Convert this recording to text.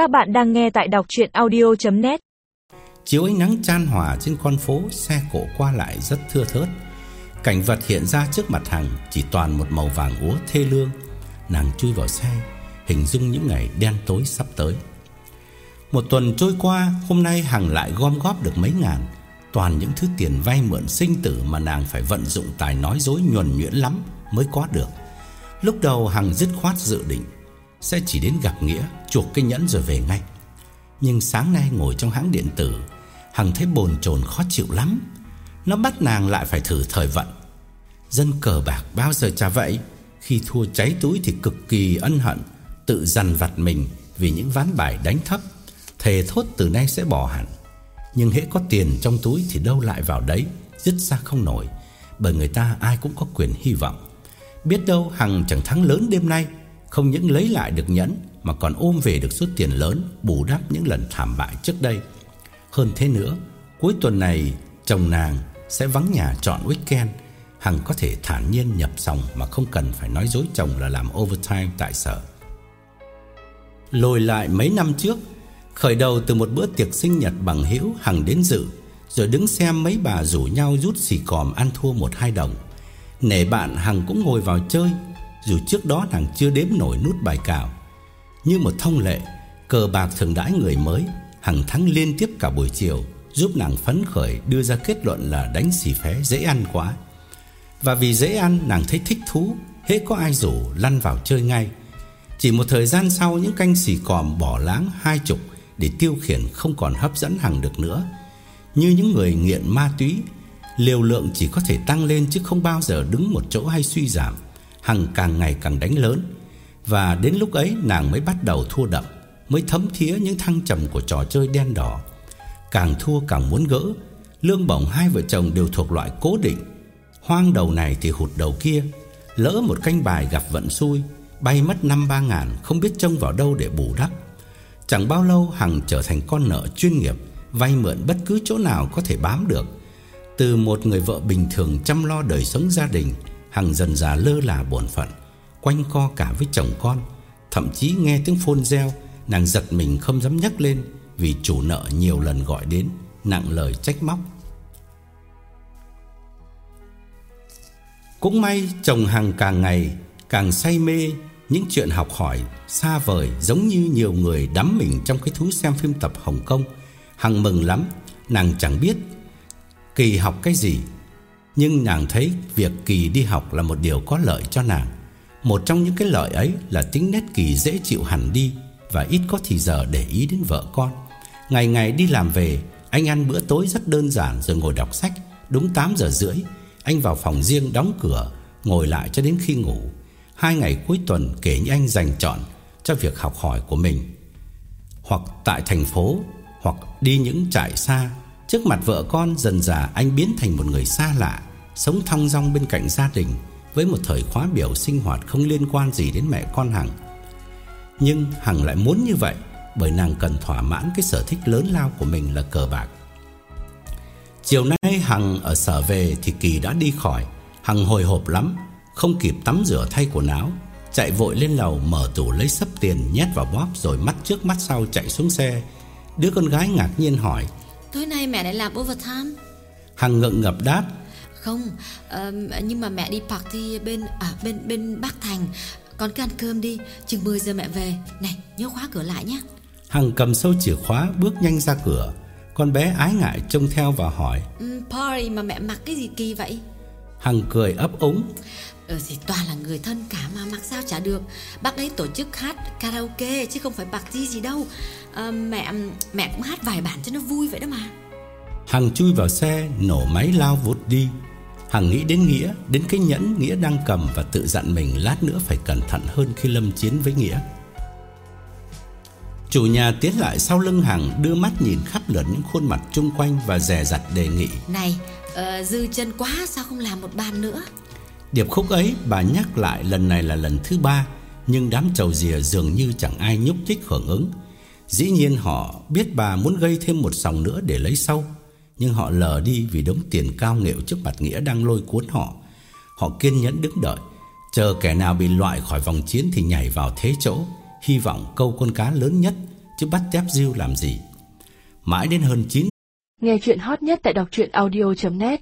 Các bạn đang nghe tại đọc chuyện audio.net Chiếu ánh nắng chan hòa trên con phố, Xe cộ qua lại rất thưa thớt. Cảnh vật hiện ra trước mặt Hằng Chỉ toàn một màu vàng úa thê lương. Nàng chui vào xe, Hình dung những ngày đen tối sắp tới. Một tuần trôi qua, Hôm nay Hằng lại gom góp được mấy ngàn. Toàn những thứ tiền vay mượn sinh tử Mà nàng phải vận dụng tài nói dối nhuần nhuyễn lắm Mới có được. Lúc đầu Hằng dứt khoát dự định sẽ chỉ đến gặp Nghĩa, Chuộc cái nhẫn rồi về ngay. Nhưng sáng nay ngồi trong hãng điện tử, Hằng thấy bồn chồn khó chịu lắm. Nó bắt nàng lại phải thử thời vận. Dân cờ bạc bao giờ chả vậy? Khi thua cháy túi thì cực kỳ ân hận, Tự dằn vặt mình Vì những ván bài đánh thấp. Thề thốt từ nay sẽ bỏ hẳn. Nhưng hễ có tiền trong túi thì đâu lại vào đấy, Dứt ra không nổi. Bởi người ta ai cũng có quyền hy vọng. Biết đâu Hằng chẳng thắng lớn đêm nay không những lấy lại được nhẫn, Mà còn ôm về được số tiền lớn, Bù đắp những lần thảm bại trước đây. Hơn thế nữa, Cuối tuần này, chồng nàng sẽ vắng nhà chọn weekend. Hằng có thể thản nhiên nhập xong Mà không cần phải nói dối chồng là làm overtime tại sở. Lôi lại mấy năm trước, Khởi đầu từ một bữa tiệc sinh nhật bằng hữu, Hằng đến dự, Rồi đứng xem mấy bà rủ nhau rút xì còm ăn thua một hai đồng. Nể bạn, Hằng cũng ngồi vào chơi dù trước đó nàng chưa đếm nổi nút bài cào Như một thông lệ Cờ bạc thường đãi người mới, Hằng thắng liên tiếp cả buổi chiều, Giúp nàng phấn khởi đưa ra kết luận là đánh xì phé dễ ăn quá. Và vì dễ ăn, nàng thấy thích thú, Hễ có ai rủ lăn vào chơi ngay. Chỉ một thời gian sau, những canh xì còm bỏ láng hai chục Để tiêu khiển không còn hấp dẫn Hằng được nữa. Như những người nghiện ma túy, Liều lượng chỉ có thể tăng lên chứ không bao giờ đứng một chỗ hay suy giảm. Hằng càng ngày càng đánh lớn. Và đến lúc ấy, nàng mới bắt đầu thua đậm, Mới thấm thía những thăng trầm của trò chơi đen đỏ. Càng thua càng muốn gỡ, Lương bổng hai vợ chồng đều thuộc loại cố định. Hoang đầu này thì hụt đầu kia, Lỡ một canh bài gặp vận xui, Bay mất năm ba ngàn, Không biết trông vào đâu để bù đắp. Chẳng bao lâu, Hằng trở thành con nợ chuyên nghiệp, Vay mượn bất cứ chỗ nào có thể bám được. Từ một người vợ bình thường chăm lo đời sống gia đình Hằng dần già lơ là bổn phận, Quanh co cả với chồng con. Thậm chí nghe tiếng phôn reo, Nàng giật mình không dám nhắc lên Vì chủ nợ nhiều lần gọi đến, Nặng lời trách móc. Cũng may chồng Hằng càng ngày Càng say mê Những chuyện học hỏi xa vời Giống như nhiều người đắm mình Trong cái thú xem phim tập Hồng Kông. Hằng mừng lắm, Nàng chẳng biết Kỳ học cái gì nhưng nàng thấy việc Kỳ đi học là một điều có lợi cho nàng. Một trong những cái lợi ấy là tính nét Kỳ dễ chịu hẳn đi Và ít có thì giờ để ý đến vợ con. Ngày ngày đi làm về, Anh ăn bữa tối rất đơn giản rồi ngồi đọc sách. Đúng 8 giờ rưỡi, Anh vào phòng riêng đóng cửa, Ngồi lại cho đến khi ngủ. Hai ngày cuối tuần kể như anh dành chọn Cho việc học hỏi của mình. Hoặc tại thành phố, Hoặc đi những trại xa. Trước mặt vợ con, dần dà anh biến thành một người xa lạ, Sống thong dong bên cạnh gia đình, Với một thời khóa biểu sinh hoạt không liên quan gì đến mẹ con Hằng. Nhưng Hằng lại muốn như vậy Bởi nàng cần thỏa mãn cái sở thích lớn lao của mình là cờ bạc. Chiều nay Hằng ở sở về thì Kỳ đã đi khỏi. Hằng hồi hộp lắm, Không kịp tắm rửa thay quần áo, Chạy vội lên lầu mở tủ lấy sấp tiền nhét vào bóp Rồi mắt trước mắt sau chạy xuống xe. Đứa con gái ngạc nhiên hỏi Tối nay mẹ lại làm overtime. Hằng ngượng ngập đáp. Không uh, Nhưng mà mẹ đi party bên à, bên bên Bắc Thành. Con cứ ăn cơm đi Chừng 10 giờ mẹ về. Này nhớ khóa cửa lại nhé. Hằng cầm sâu chìa khóa bước nhanh ra cửa. Con bé ái ngại trông theo và hỏi. Um, Party mà mẹ mặc cái gì kỳ vậy? Hằng cười ấp úng Ừ thì toàn là người thân cả mà mặc sao chả được. Bác ấy tổ chức hát karaoke chứ không phải party gì đâu. À, Mẹ mẹ cũng hát vài bản cho nó vui vậy đó mà. Hằng chui vào xe nổ máy lao vụt đi. Hằng nghĩ đến Nghĩa Đến cái nhẫn Nghĩa đang cầm Và tự dặn mình lát nữa phải cẩn thận hơn khi lâm chiến với Nghĩa. Chủ nhà tiến lại sau lưng Hằng Đưa mắt nhìn khắp lượt những khuôn mặt chung quanh Và dè dặt đề nghị. Này uh, dư chân quá sao không làm một bàn nữa Điệp khúc ấy bà nhắc lại lần này là lần thứ ba, Nhưng đám trầu rìa dường như chẳng ai nhúc nhích hưởng ứng. Dĩ nhiên họ biết bà muốn gây thêm một sòng nữa để lấy sâu Nhưng họ lờ đi vì đống tiền cao nghệu trước mặt Nghĩa đang lôi cuốn họ. Họ kiên nhẫn đứng đợi, Chờ kẻ nào bị loại khỏi vòng chiến thì nhảy vào thế chỗ, Hy vọng câu con cá lớn nhất, chứ bắt tép diêu làm gì. Mãi đến hơn 9 Nghe chuyện hot nhất tại đọc truyện audio.net